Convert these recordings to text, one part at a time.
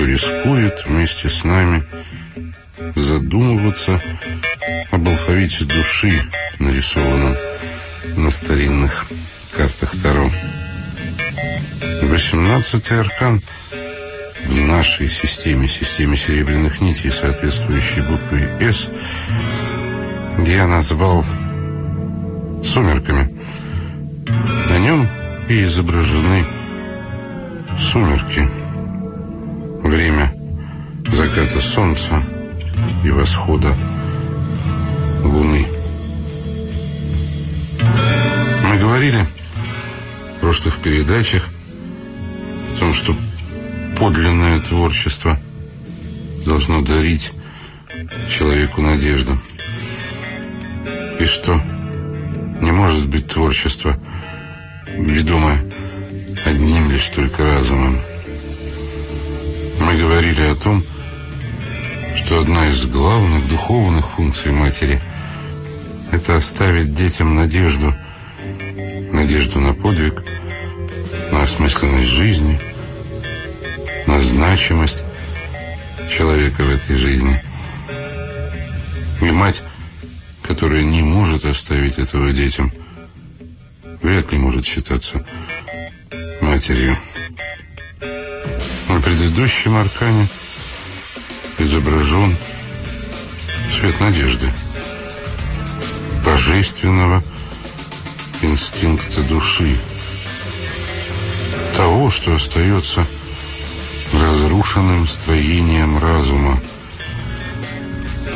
кто рискует вместе с нами задумываться об алфавите души, нарисованном на старинных картах Таро. Восемнадцатый аркан в нашей системе, системе серебряных нитей, соответствующей букве «С», я назвал «сумерками». На нем и изображены сумерки. Заката солнца и восхода луны. Мы говорили в прошлых передачах о том, что подлинное творчество должно дарить человеку надежду. И что не может быть творчество, ведомое одним лишь только разумом. Мы говорили о том, что одна из главных духовных функций матери – это оставить детям надежду, надежду на подвиг, на осмысленность жизни, на значимость человека в этой жизни. И мать, которая не может оставить этого детям, вряд ли может считаться матерью. На предыдущем аркане изображен свет надежды, божественного инстинкта души, того, что остается разрушенным строением разума.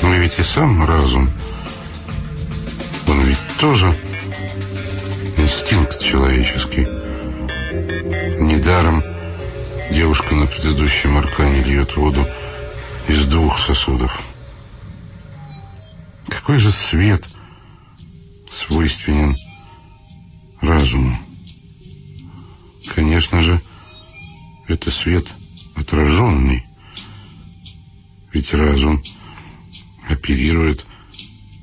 Но ведь и сам разум, он ведь тоже инстинкт человеческий. Недаром девушка на предыдущем аркане льет воду из двух сосудов. Какой же свет свойственен разуму? Конечно же, это свет отраженный. Ведь разум оперирует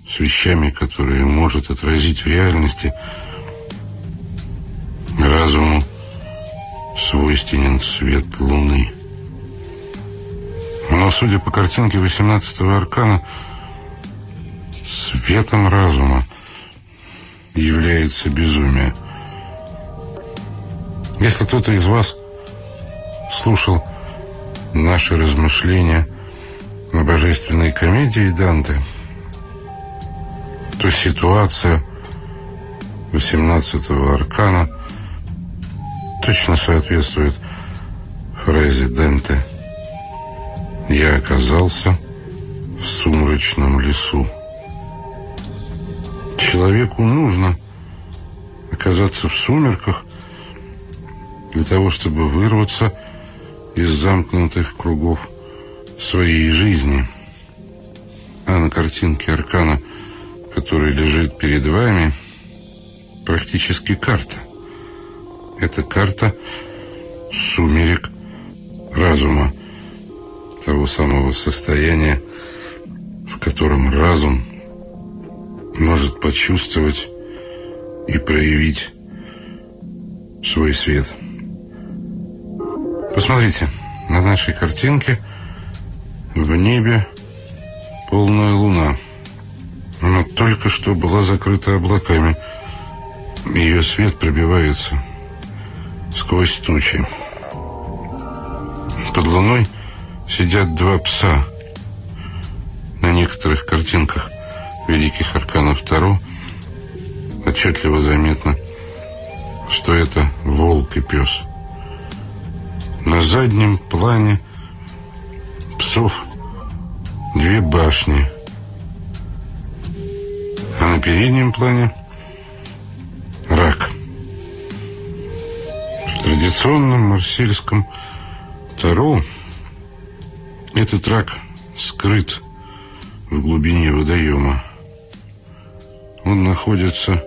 с вещами, которые может отразить в реальности. Разуму свойственен свет луны. Но, судя по картинке 18-го аркана, светом разума является безумие. Если кто-то из вас слушал наши размышления о божественной комедии Данте, то ситуация 18-го аркана точно соответствует фразе Данте «Я оказался в сумрачном лесу». Человеку нужно оказаться в сумерках для того, чтобы вырваться из замкнутых кругов своей жизни. А на картинке Аркана, которая лежит перед вами, практически карта. Это карта сумерек разума, того самого состояния, в котором разум может почувствовать и проявить свой свет. Посмотрите, на нашей картинке в небе полная луна. Она только что была закрыта облаками. Ее свет пробивается сквозь тучи. Под луной сидят два пса. На некоторых картинках великих арканов Таро отчетливо заметно, что это волк и пес. На заднем плане псов две башни, а на переднем плане рак. В традиционном марсельском Таро этот рак скрыт в глубине водоема. Он находится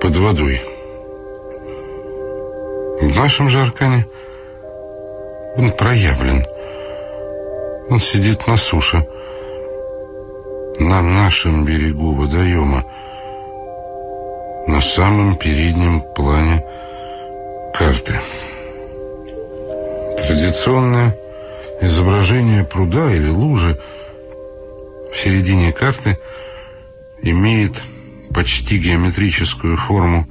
под водой. В нашем же аркане – он проявлен. Он сидит на суше. на нашем берегу водоема, на самом переднем плане карты. Традиционное изображение пруда или лужи в середине карты имеет почти геометрическую форму,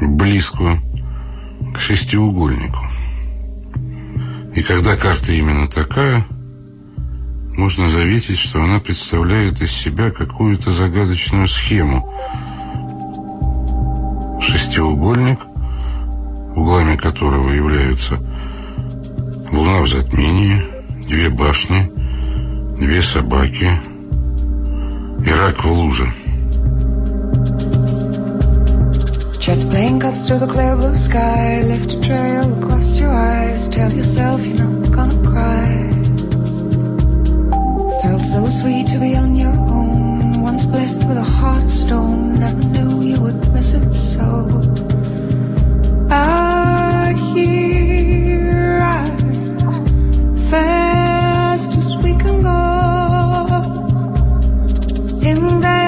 близкую к шестиугольнику. И когда карта именно такая, можно заметить, что она представляет из себя какую-то загадочную схему. Шестиугольник, углами которого являются луна в затмении, две башни, две собаки и рак в луже. Jet plane cuts through the clear blue sky Lift a trail across your eyes Tell yourself you're not gonna cry Felt so sweet to be on your own Once blessed with a heart of stone Never knew you would miss it so Out here Fast as we can go. In there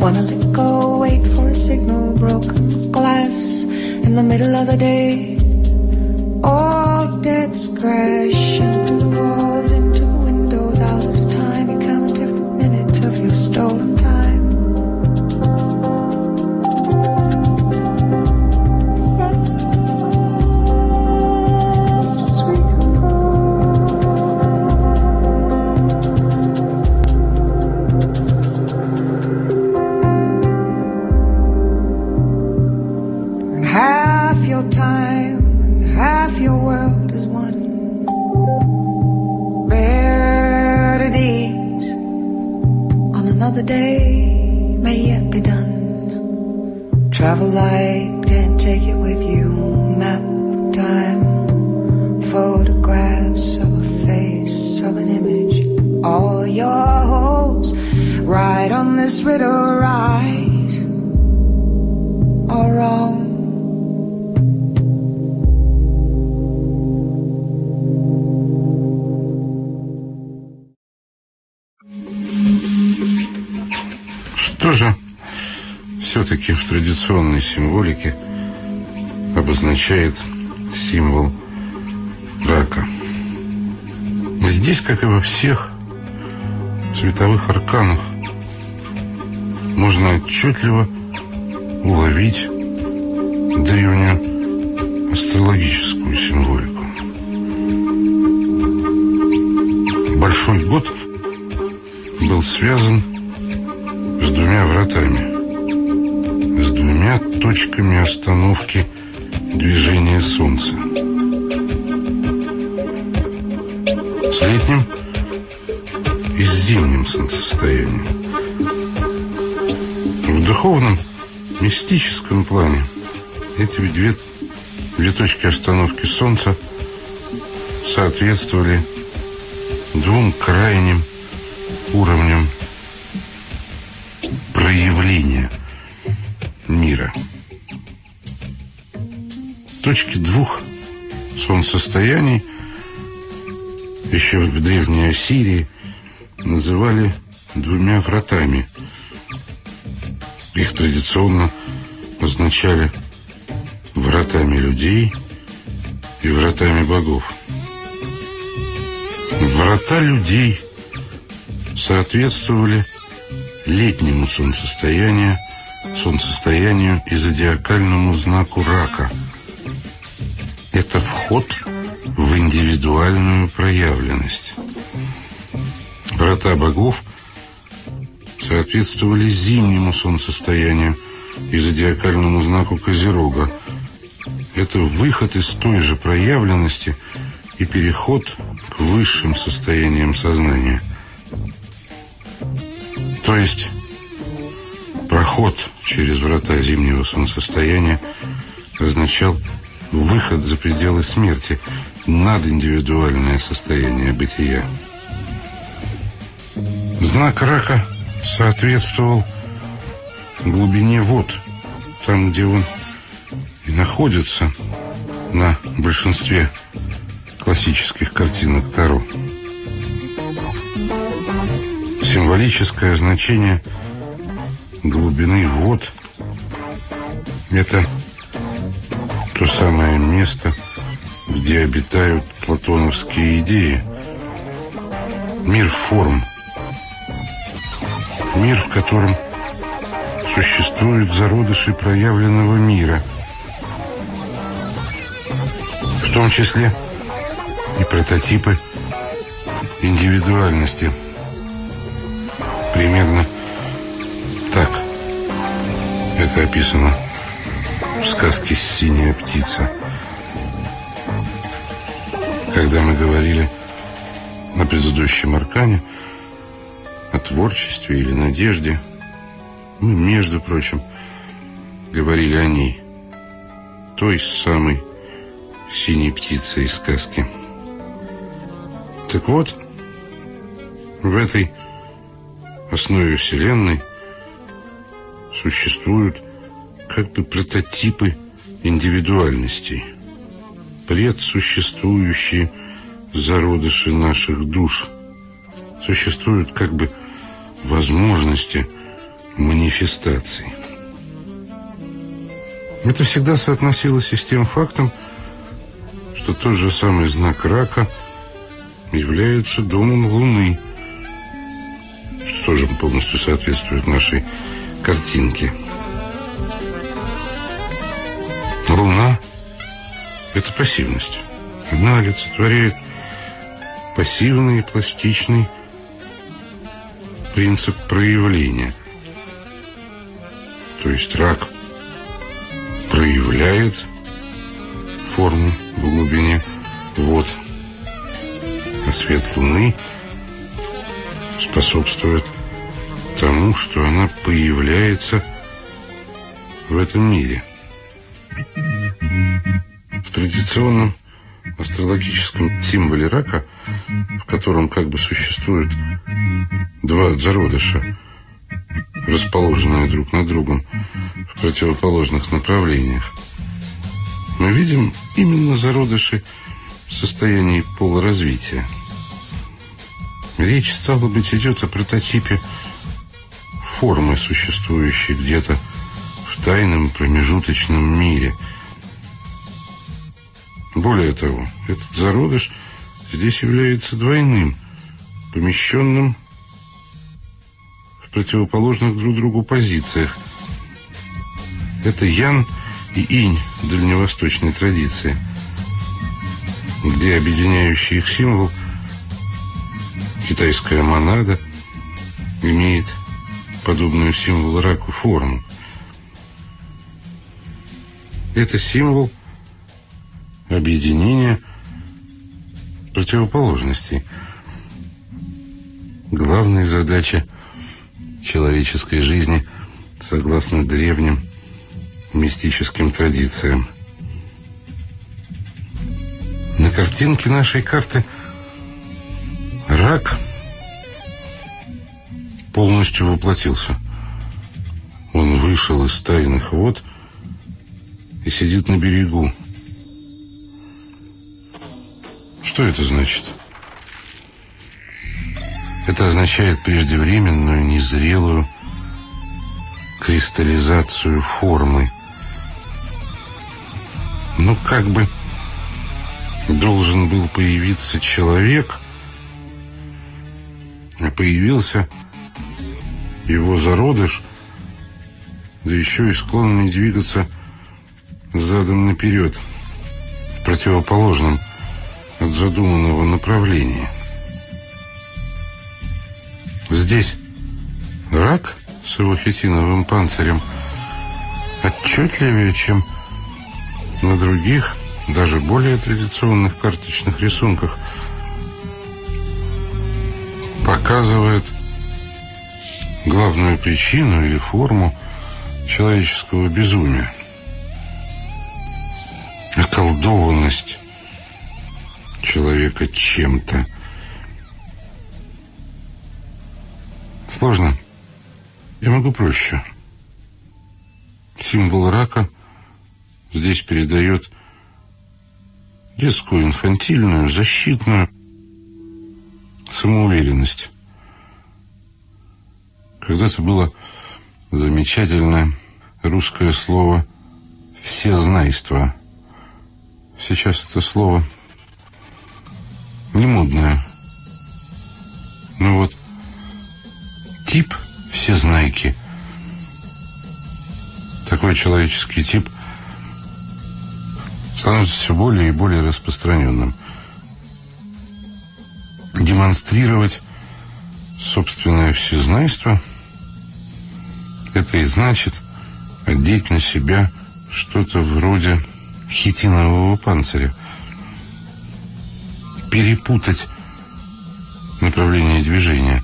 Wanna let go, wait for a signal. Broken glass in the middle of the day. All debts crash все-таки в традиционной символике обозначает символ рака? Здесь, как и во всех световых арканах, можно отчетливо уловить древнюю астрологическую символику. Большой год был связан с двумя вратами, с двумя точками остановки движения Солнца. С летним и с зимним солнцестоянием. В духовном, мистическом плане эти две, две точки остановки Солнца соответствовали двум крайним уровням Точки двух солнцестояний еще в Древней Ассирии называли двумя вратами. Их традиционно означали вратами людей и вратами богов. Врата людей соответствовали летнему солнцестоянию, солнцестоянию и зодиакальному знаку рака. Это вход в индивидуальную проявленность. Врата богов соответствовали зимнему солнцестоянию и зодиакальному знаку Козерога. Это выход из той же проявленности и переход к высшим состояниям сознания – то есть проход через врата зимнего солнцестояния означал выход за пределы смерти, над индивидуальное состояние бытия. Знак рака соответствовал глубине вод, там, где он и находится на большинстве классических картинок Таро символическое значение глубины вод – это то самое место, где обитают платоновские идеи. Мир форм. Мир, в котором существуют зародыши проявленного мира. В том числе и прототипы индивидуальности – Примерно так это описано в сказке «Синяя птица». Когда мы говорили на предыдущем аркане о творчестве или надежде, мы, между прочим, говорили о ней, той самой синей птице из сказки. Так вот, в этой основе Вселенной существуют как бы прототипы индивидуальностей, предсуществующие зародыши наших душ. Существуют как бы возможности манифестаций. Это всегда соотносилось и с тем фактом, что тот же самый знак рака является домом Луны – что тоже полностью соответствует нашей картинке. Луна – это пассивность. Она олицетворяет пассивный и пластичный принцип проявления. То есть рак проявляет форму в глубине вод, а свет Луны – способствует тому, что она появляется в этом мире. Традиционном астрологическом символе рака, в котором как бы существуют два зародыша, расположенные друг над другом в противоположных направлениях, мы видим именно зародыши в состоянии полуразвития. Речь, стало быть, идет о прототипе формы, существующей где-то в тайном промежуточном мире. Более того, этот зародыш здесь является двойным, помещенным в противоположных друг другу позициях. Это Ян и Инь дальневосточной традиции, где объединяющий их символ китайская монада имеет подобную символу раку форму. Это символ объединения противоположностей. Главная задача человеческой жизни, согласно древним мистическим традициям. На картинке нашей карты рак полностью воплотился. Он вышел из тайных вод и сидит на берегу. Что это значит? Это означает преждевременную, незрелую кристаллизацию формы. Ну, как бы должен был появиться человек, а появился его зародыш, да еще и склонный двигаться задом наперед, в противоположном от задуманного направления. Здесь рак с его хитиновым панцирем отчетливее, чем на других, даже более традиционных карточных рисунках показывает главную причину или форму человеческого безумия. Околдованность человека чем-то. Сложно. Я могу проще. Символ рака – здесь передает детскую, инфантильную, защитную самоуверенность. Когда-то было замечательное русское слово «всезнайство». Сейчас это слово не модное. Но вот тип всезнайки, такой человеческий тип – становится все более и более распространенным. Демонстрировать собственное всезнайство – это и значит одеть на себя что-то вроде хитинового панциря, перепутать направление движения.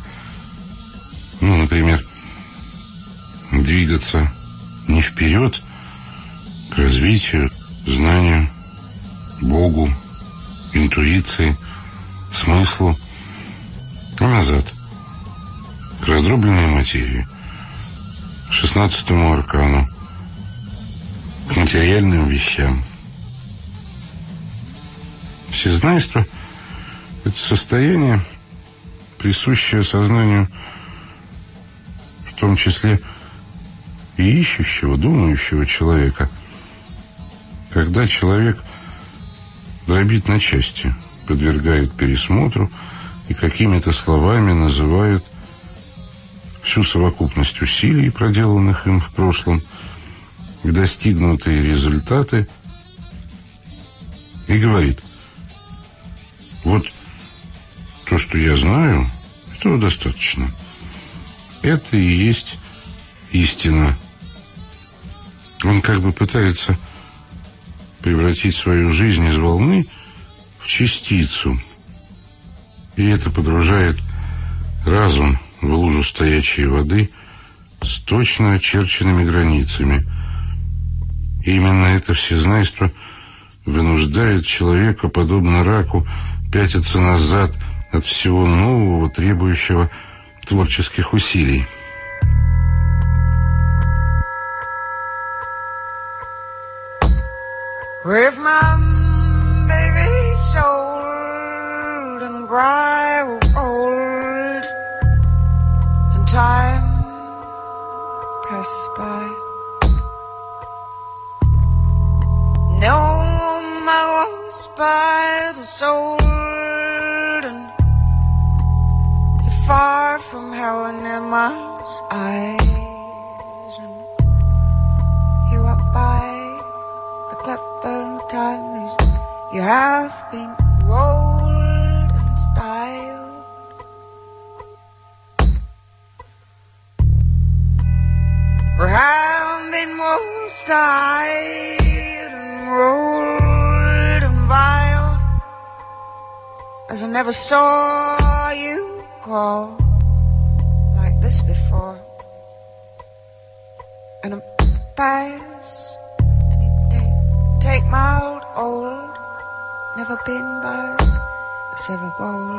Ну, например, двигаться не вперед к развитию, знанию, Богу, интуиции, смыслу, а назад, к раздробленной материи, к шестнадцатому аркану, к материальным вещам. Всезнайство – это состояние, присущее сознанию, в том числе и ищущего, думающего человека – когда человек дробит на части, подвергает пересмотру и какими-то словами называет всю совокупность усилий, проделанных им в прошлом, достигнутые результаты, и говорит, вот то, что я знаю, этого достаточно. Это и есть истина. Он как бы пытается превратить свою жизнь из волны в частицу. И это погружает разум в лужу стоячей воды с точно очерченными границами. И именно это всезнайство вынуждает человека, подобно раку, пятиться назад от всего нового, требующего творческих усилий. If my baby's old and cry old and time passes by No, my was by the soul far from heaven in my eyes. And you up by the clever times you have been rolled and styled. Or have been rolled, styled, and rolled and viled as I never saw you call like this before. And I'm and take, take my old, old, never been by a silver bowl.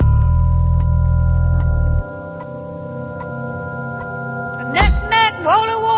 A neck, neck, roller, roller.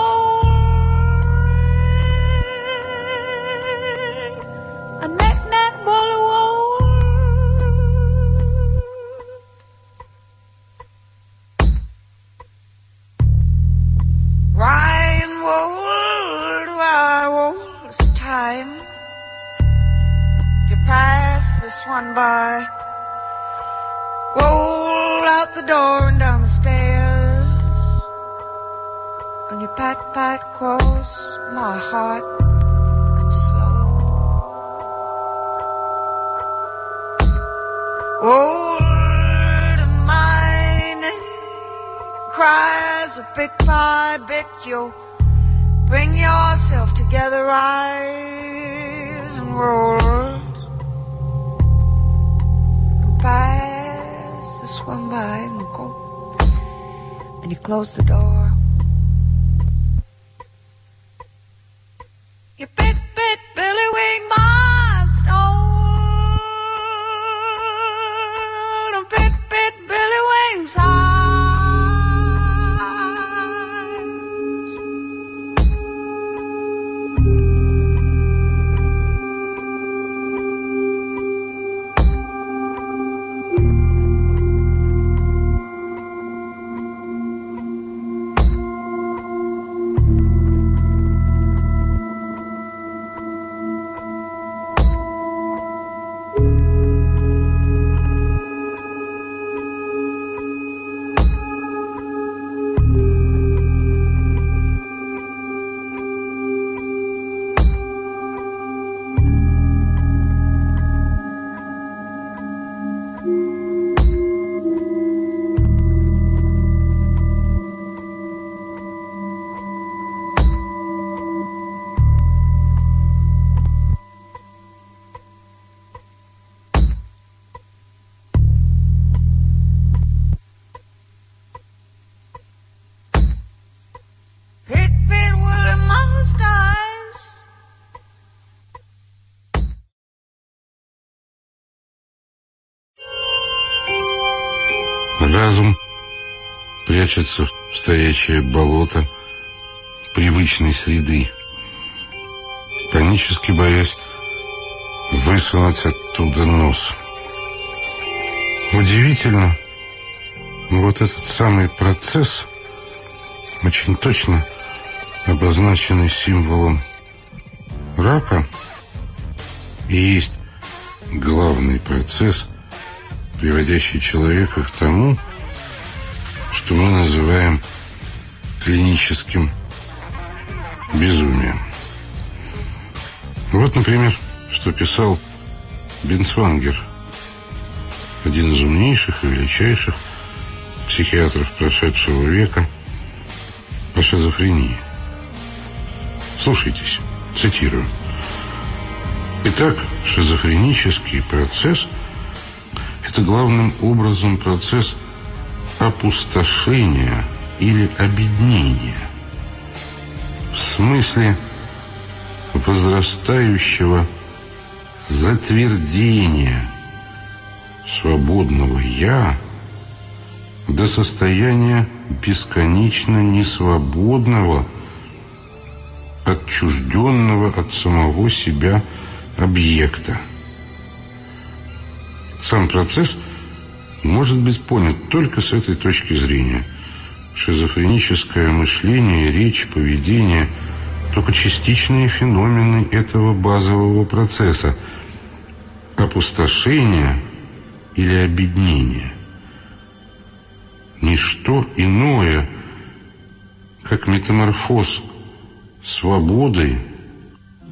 Прячется в стоячее болото привычной среды, панически боясь высунуть оттуда нос. Удивительно, вот этот самый процесс, очень точно обозначенный символом рака, и есть главный процесс, приводящий человека к тому, что мы называем клиническим безумием. Вот, например, что писал Бенцвангер, один из умнейших и величайших психиатров прошедшего века о шизофрении. Слушайтесь, цитирую. Итак, шизофренический процесс – это главным образом процесс опустошения или обеднения. В смысле возрастающего затвердения свободного «я» до состояния бесконечно несвободного, отчужденного от самого себя объекта. Сам процесс может быть понят только с этой точки зрения. Шизофреническое мышление, речь, поведение – только частичные феномены этого базового процесса – опустошение или обеднение. Ничто иное, как метаморфоз свободы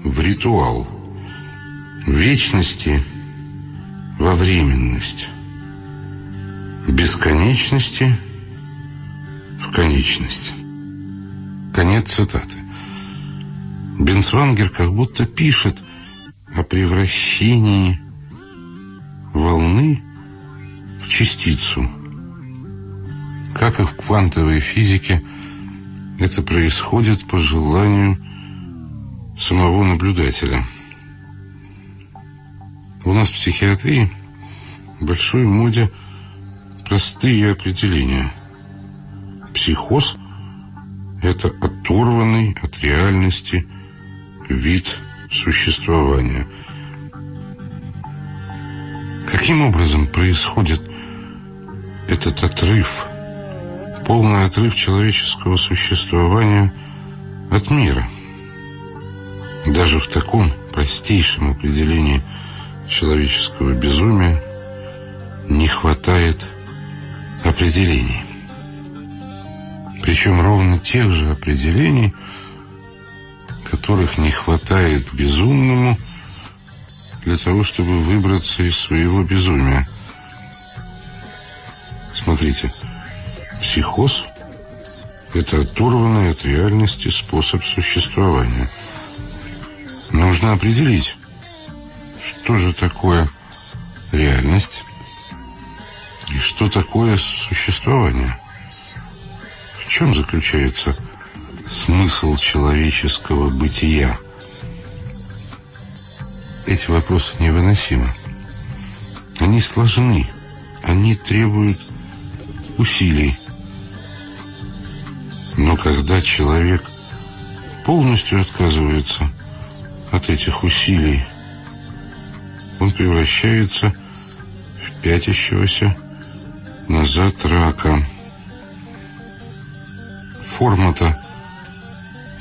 в ритуал, вечности во временность, бесконечности в конечность. Конец цитаты. Бенсвангер как будто пишет о превращении волны в частицу. Как и в квантовой физике, это происходит по желанию самого наблюдателя. У нас в психиатрии большой моде простые определения. Психоз – это оторванный от реальности вид существования. Каким образом происходит этот отрыв, полный отрыв человеческого существования от мира? Даже в таком простейшем определении человеческого безумия не хватает определений. Причем ровно тех же определений – которых не хватает безумному для того, чтобы выбраться из своего безумия. Смотрите, психоз – это оторванный от реальности способ существования. Нужно определить, что же такое реальность и что такое существование. В чем заключается смысл человеческого бытия? Эти вопросы невыносимы. Они сложны, они требуют усилий. Но когда человек полностью отказывается от этих усилий, он превращается в пятящегося назад рака. Форма-то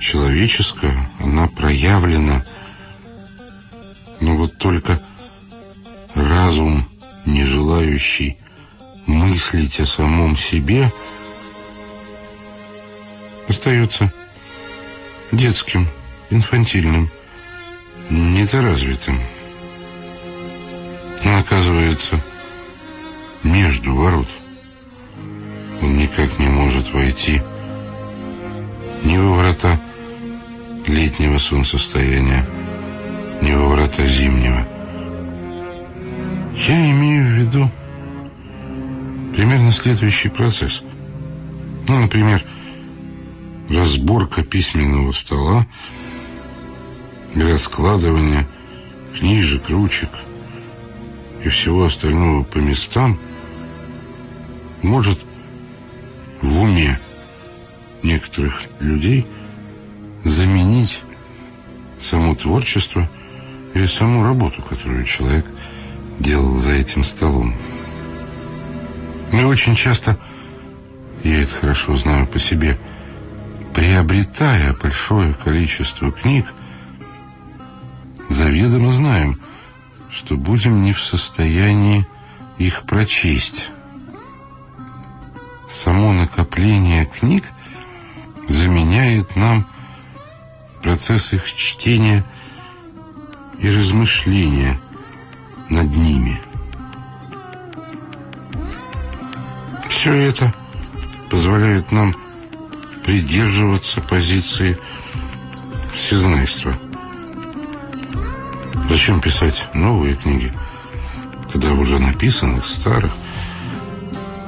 человеческая, она проявлена. Но вот только разум, не желающий мыслить о самом себе, остается детским, инфантильным, недоразвитым. Он оказывается между ворот. Он никак не может войти ни во врата летнего солнцестояния, ни во врата зимнего. Я имею в виду примерно следующий процесс. Ну, например, разборка письменного стола, раскладывание книжек, ручек и всего остального по местам может в уме некоторых людей – заменить само творчество или саму работу, которую человек делал за этим столом. Мы очень часто, я это хорошо знаю по себе, приобретая большое количество книг, заведомо знаем, что будем не в состоянии их прочесть. Само накопление книг заменяет нам процесс их чтения и размышления над ними. Все это позволяет нам придерживаться позиции всезнайства. Зачем писать новые книги, когда уже написанных старых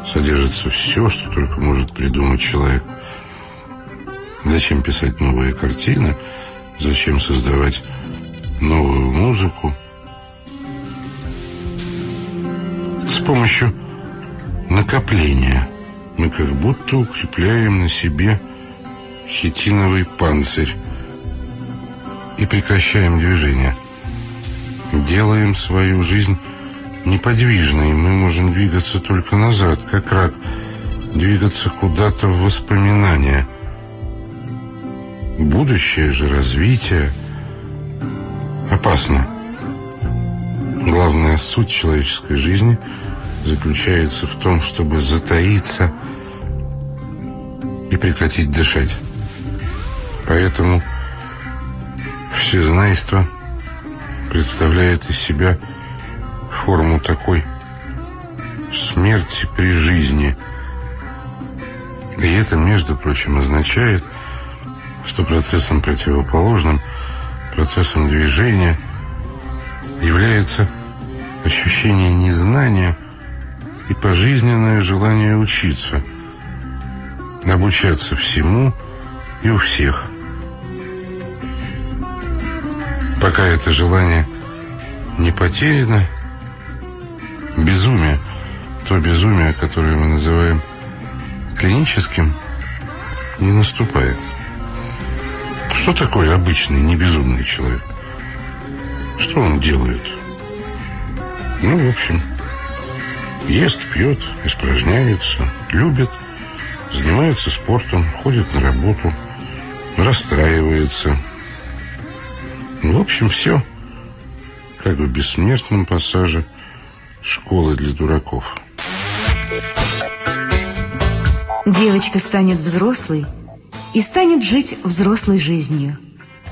содержится все, что только может придумать человек. Зачем писать новые картины? Зачем создавать новую музыку? С помощью накопления мы как будто укрепляем на себе хитиновый панцирь и прекращаем движение. Делаем свою жизнь неподвижной, мы можем двигаться только назад, как рак, двигаться куда-то в воспоминания. Будущее же развитие опасно. Главная суть человеческой жизни заключается в том, чтобы затаиться и прекратить дышать. Поэтому всезнайство представляет из себя форму такой смерти при жизни. И это, между прочим, означает, что процессом противоположным, процессом движения является ощущение незнания и пожизненное желание учиться, обучаться всему и у всех. Пока это желание не потеряно, безумие, то безумие, которое мы называем клиническим, не наступает. Что такое обычный, небезумный человек? Что он делает? Ну, в общем, ест, пьет, испражняется, любит, занимается спортом, ходит на работу, расстраивается. В общем, все как в бессмертном пассаже – школы для дураков. Девочка станет взрослой и станет жить взрослой жизнью.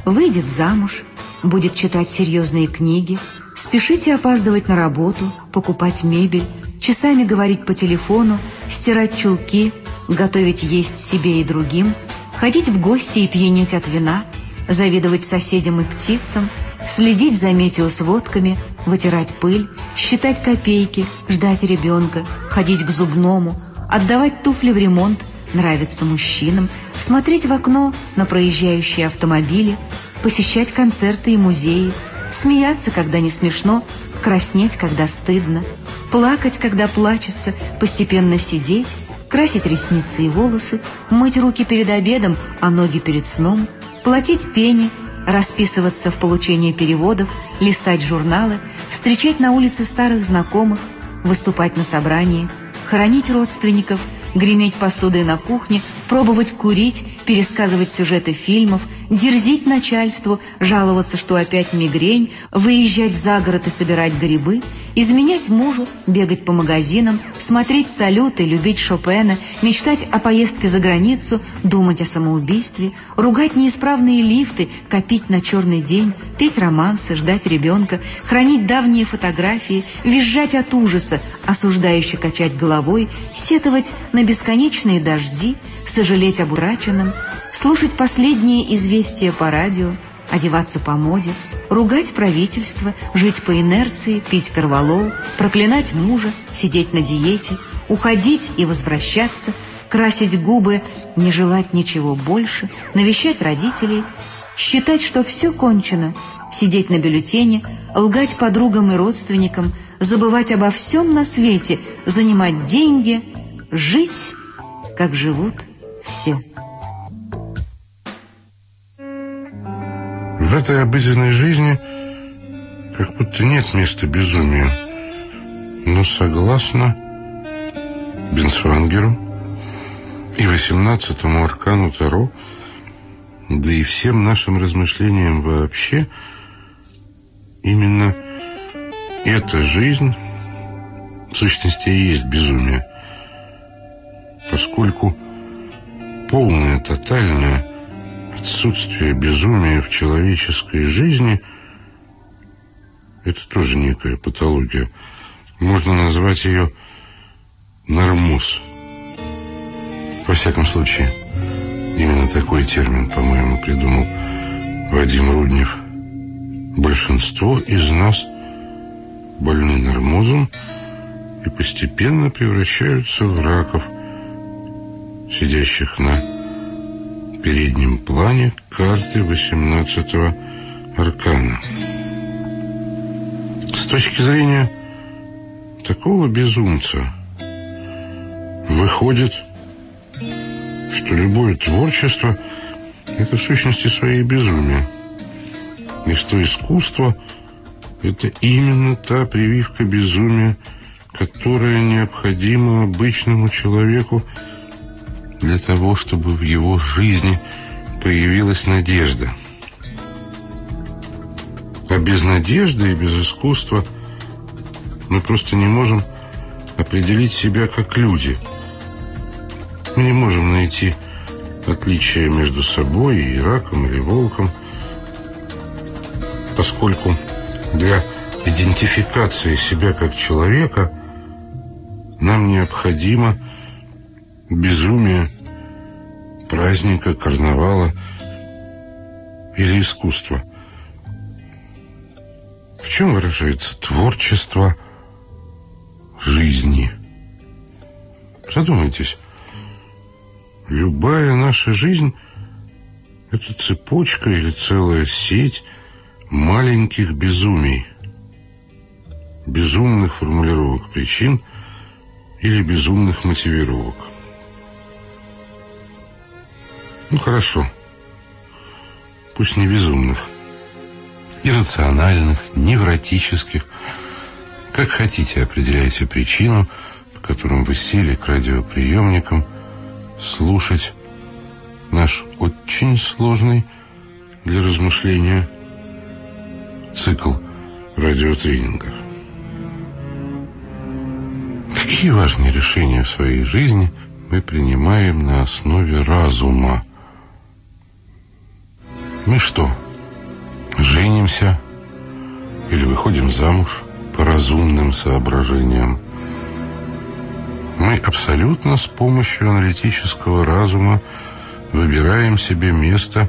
Выйдет замуж, будет читать серьезные книги, спешить и опаздывать на работу, покупать мебель, часами говорить по телефону, стирать чулки, готовить есть себе и другим, ходить в гости и пьянеть от вина, завидовать соседям и птицам, следить за метеосводками, вытирать пыль, считать копейки, ждать ребенка, ходить к зубному, отдавать туфли в ремонт, нравиться мужчинам, смотреть в окно на проезжающие автомобили, посещать концерты и музеи, смеяться, когда не смешно, краснеть, когда стыдно, плакать, когда плачется, постепенно сидеть, красить ресницы и волосы, мыть руки перед обедом, а ноги перед сном, платить пени, расписываться в получении переводов, листать журналы, встречать на улице старых знакомых, выступать на собрании, хоронить родственников, греметь посудой на кухне, пробовать курить, пересказывать сюжеты фильмов, дерзить начальству, жаловаться, что опять мигрень, выезжать за город и собирать грибы, изменять мужу, бегать по магазинам, смотреть салюты, любить Шопена, мечтать о поездке за границу, думать о самоубийстве, ругать неисправные лифты, копить на черный день, петь романсы, ждать ребенка, хранить давние фотографии, визжать от ужаса, осуждающе качать головой, сетовать на бесконечные дожди, сожалеть об утраченном, слушать последние известия по радио, одеваться по моде, ругать правительство, жить по инерции, пить корвалол, проклинать мужа, сидеть на диете, уходить и возвращаться, красить губы, не желать ничего больше, навещать родителей, считать, что все кончено, сидеть на бюллетене, лгать подругам и родственникам, забывать обо всем на свете, занимать деньги, жить, как живут все. В этой обыденной жизни как будто нет места безумию. Но согласно Бенсвангеру и восемнадцатому аркану Таро, да и всем нашим размышлениям вообще, именно эта жизнь в сущности и есть безумие, поскольку полное, тотальное отсутствие безумия в человеческой жизни – это тоже некая патология. Можно назвать ее нормоз. Во всяком случае, именно такой термин, по-моему, придумал Вадим Руднев. Большинство из нас больны нормозом и постепенно превращаются в раков, сидящих на переднем плане карты 18-го аркана. С точки зрения такого безумца выходит, что любое творчество – это в сущности своей безумие. И что искусство – это именно та прививка безумия, которая необходима обычному человеку для того, чтобы в его жизни появилась надежда. А без надежды и без искусства мы просто не можем определить себя как люди. Мы не можем найти отличия между собой и раком или волком, поскольку для идентификации себя как человека нам необходимо безумие праздника, карнавала или искусства. В чем выражается творчество жизни? Задумайтесь. Любая наша жизнь – это цепочка или целая сеть маленьких безумий, безумных формулировок причин или безумных мотивировок. Ну, хорошо. Пусть не безумных. Иррациональных, невротических. Как хотите, определяйте причину, по которым вы сели к радиоприемникам слушать наш очень сложный для размышления цикл радиотренингов. Какие важные решения в своей жизни мы принимаем на основе разума? Мы что, женимся или выходим замуж по разумным соображениям? Мы абсолютно с помощью аналитического разума выбираем себе место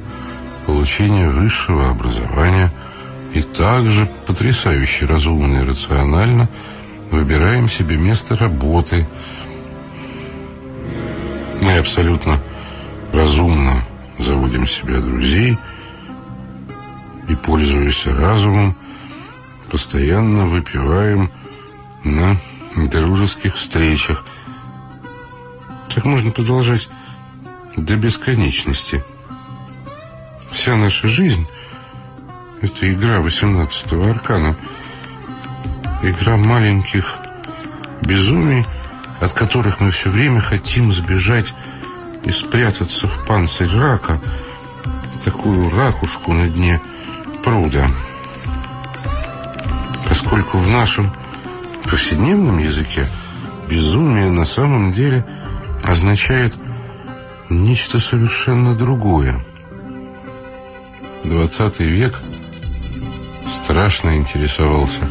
получения высшего образования и также потрясающе разумно и рационально выбираем себе место работы. Мы абсолютно разумно заводим себе друзей – и, пользуясь разумом, постоянно выпиваем на дружеских встречах. Так можно продолжать до бесконечности. Вся наша жизнь — это игра 18-го аркана. Игра маленьких безумий, от которых мы все время хотим сбежать и спрятаться в панцирь рака, такую ракушку на дне — пруда. Поскольку в нашем повседневном языке безумие на самом деле означает нечто совершенно другое. 20 век страшно интересовался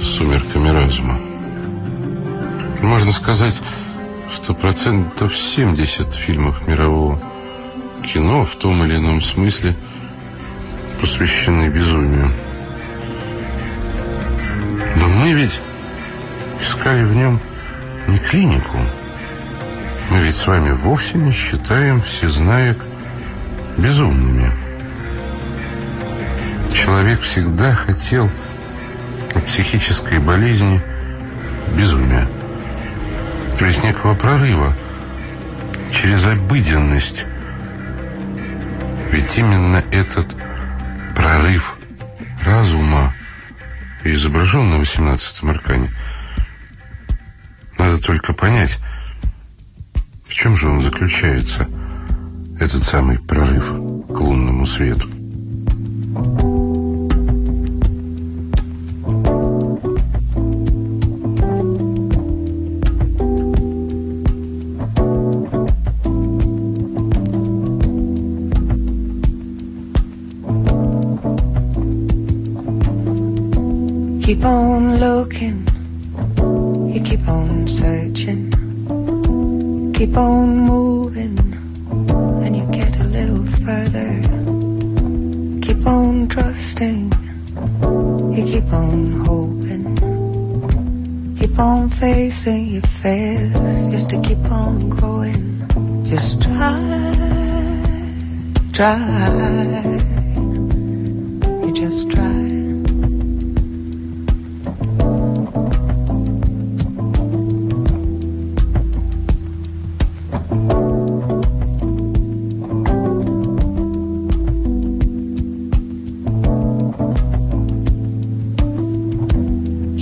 сумерками разума. Можно сказать, что процентов 70 фильмов мирового кино в том или ином смысле – посвящены безумию. Но мы ведь искали в нем не клинику. Мы ведь с вами вовсе не считаем всезнаек безумными. Человек всегда хотел от психической болезни безумия. То есть некого прорыва через обыденность. Ведь именно этот прорыв разума, изображен на 18-м аркане. Надо только понять, в чем же он заключается, этот самый прорыв к лунному свету. On looking, you keep on searching, keep on moving, and you get a little further. Keep on trusting, you keep on hoping, keep on facing your fears, just to keep on growing. Just try, try. You just try.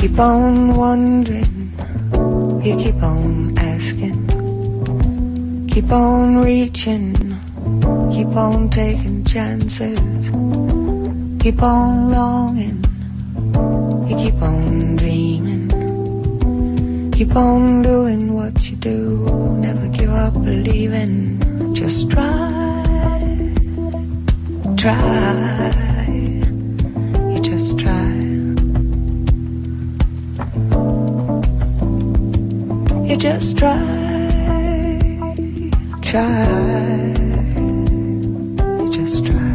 Keep on wondering, you keep on asking, keep on reaching, keep on taking chances, keep on longing, you keep on dreaming, keep on doing what you do, never give up believing, just try, try, just try, try. Just try.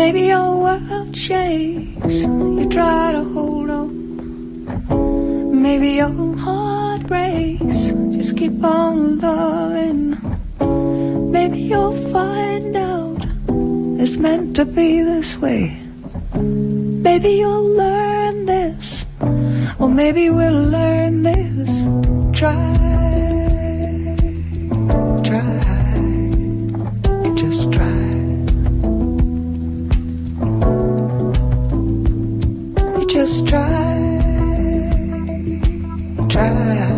Maybe your world shakes. You try to hold on. Maybe your heart breaks. Just keep on loving. Maybe you'll find out it's meant to be this way. Maybe you'll learn this, or maybe we'll learn this. Try, try, just try. You just try, try,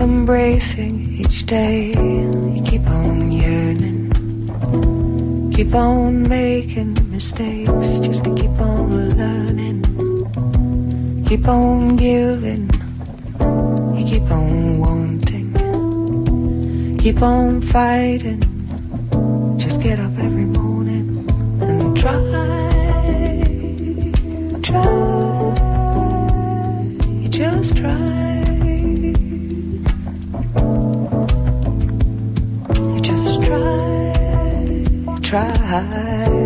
embracing each day. You keep on yearning. Keep on making mistakes just to keep on learning. Keep on giving. You keep on wanting. Keep on fighting. Just get up every morning and try. Try. You just try. Try,